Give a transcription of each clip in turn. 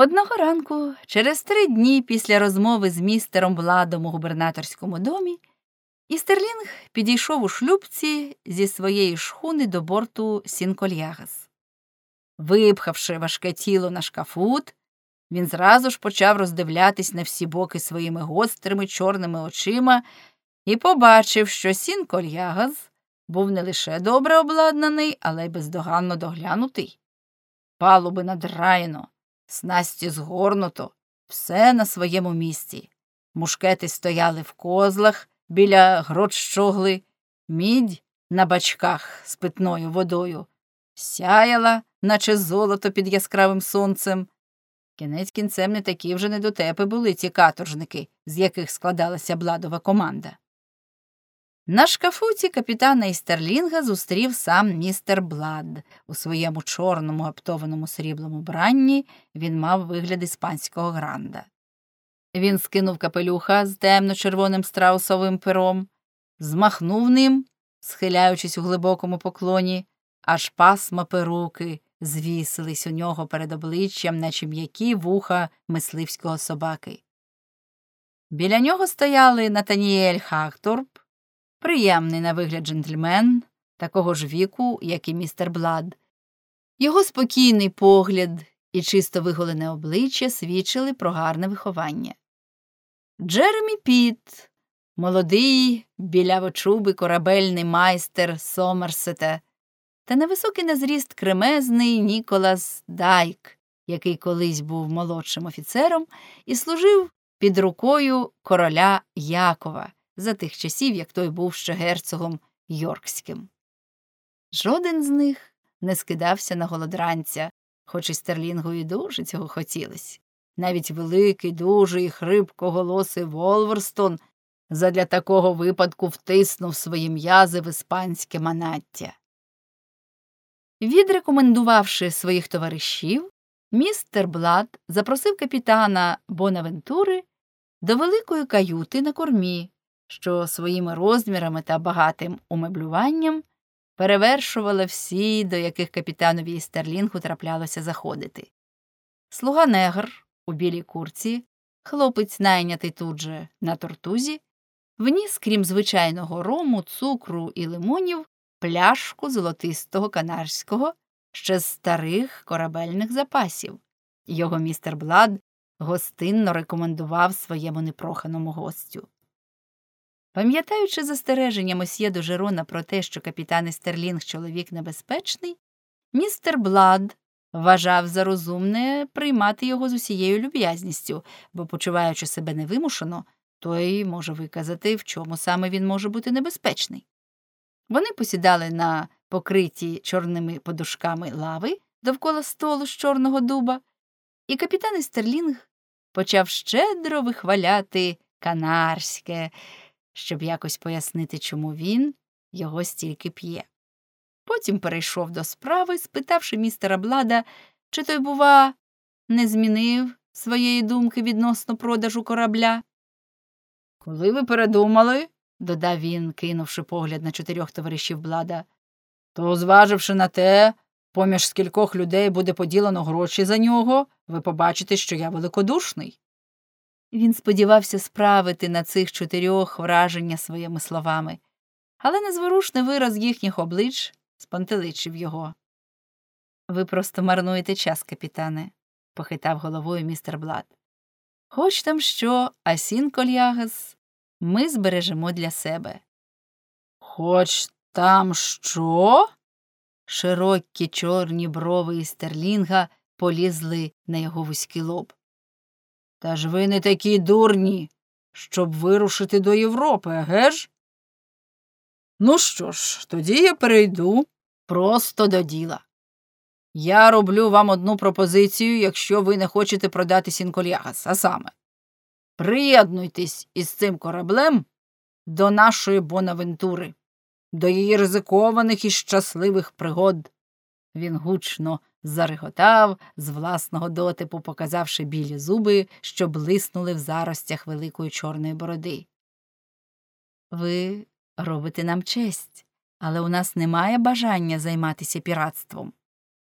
Одного ранку, через три дні після розмови з містером Владом у губернаторському домі, Істерлінг підійшов у шлюбці зі своєї шхуни до борту Сінкольягас. Випхавши важке тіло на шкафут, він зразу ж почав роздивлятись на всі боки своїми гострими чорними очима і побачив, що Сінкольягас був не лише добре обладнаний, але й бездоганно доглянутий. Палуби надраєно, снасті згорнуто, все на своєму місці. Мушкети стояли в козлах біля грот щогли, мідь на бачках з питною водою, сяяла, наче золото під яскравим сонцем. Кінець кінцем не такі вже недотепи були ці каторжники, з яких складалася бладова команда. На шкафуті капітана Істерлінга зустрів сам містер Блад. У своєму чорному аптованому сріблому бранні він мав вигляд іспанського гранда. Він скинув капелюха з темно-червоним страусовим пером, змахнув ним, схиляючись у глибокому поклоні, аж пасма перуки звісились у нього перед обличчям, наче м'які вуха мисливського собаки. Біля нього стояли Натаніель Хахторп, приємний на вигляд джентльмен, такого ж віку, як і містер Блад. Його спокійний погляд і чисто виголене обличчя свідчили про гарне виховання. Джеремі Піт, молодий, білявочубий корабельний майстер Сомерсета, та невисокий на зріст кремезний Ніколас Дайк, який колись був молодшим офіцером і служив під рукою короля Якова за тих часів, як той був ще герцогом Йоркським. Жоден з них не скидався на голодранця, хоч і Стерлінгові дуже цього хотілось. Навіть великий, дужий і хрипкоголосий Волверстон задля такого випадку втиснув свої м'язи в іспанське манаття. Відрекомендувавши своїх товаришів, містер Блад запросив капітана Бонавентури до великої каюти на кормі, що своїми розмірами та багатим умеблюванням перевершувала всі, до яких капітанові Стерлінгу траплялося заходити. Слуга негр у білій курці, хлопець, найнятий тут же на тортузі, вніс, крім звичайного рому, цукру і лимонів, пляшку золотистого канарського, ще з старих корабельних запасів. Його містер Блад гостинно рекомендував своєму непроханому гостю. Пам'ятаючи застереження мосьє до Жерона про те, що капітан Стерлінг чоловік небезпечний, містер Блад вважав за розумне приймати його з усією люб'язністю, бо, почуваючи себе невимушено, той може виказати, в чому саме він може бути небезпечний. Вони посідали на покриті чорними подушками лави довкола столу з чорного дуба, і капітан Стерлінг почав щедро вихваляти канарське щоб якось пояснити, чому він його стільки п'є. Потім перейшов до справи, спитавши містера Блада, чи той, бува, не змінив своєї думки відносно продажу корабля. Коли ви передумали, додав він, кинувши погляд на чотирьох товаришів Блада, то, зваживши на те, поміж скількох людей буде поділено гроші за нього, ви побачите, що я великодушний. Він сподівався справити на цих чотирьох враження своїми словами, але незворушний вираз їхніх облич спантеличив його. Ви просто марнуєте час, капітане, похитав головою містер Блад. Хоч там що, Асін Кольягас ми збережемо для себе. Хоч там що? Широкі чорні брови Істерлінга полізли на його вузький лоб. Та ж ви не такі дурні, щоб вирушити до Європи, еге ж? Ну що ж, тоді я перейду просто до діла. Я роблю вам одну пропозицію, якщо ви не хочете продати Сінкольягас, а саме приєднуйтесь із цим кораблем до нашої Бонавентури, до її ризикованих і щасливих пригод. Він гучно зареготав, з власного дотипу показавши білі зуби, що блиснули в заростях великої чорної бороди. Ви робите нам честь, але у нас немає бажання займатися піратством.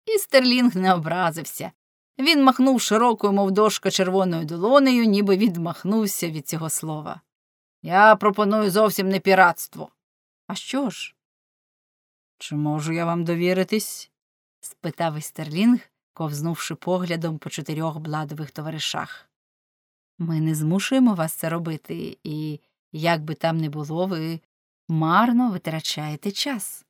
І Стерлінг не образився. Він махнув широкою, мов дошка червоною долонею, ніби відмахнувся від цього слова. Я пропоную зовсім не піратство. А що ж? Чи можу я вам довіритись? Спитав Істерлінг, ковзнувши поглядом по чотирьох бладових товаришах. Ми не змушуємо вас це робити, і, як би там не було, ви марно витрачаєте час.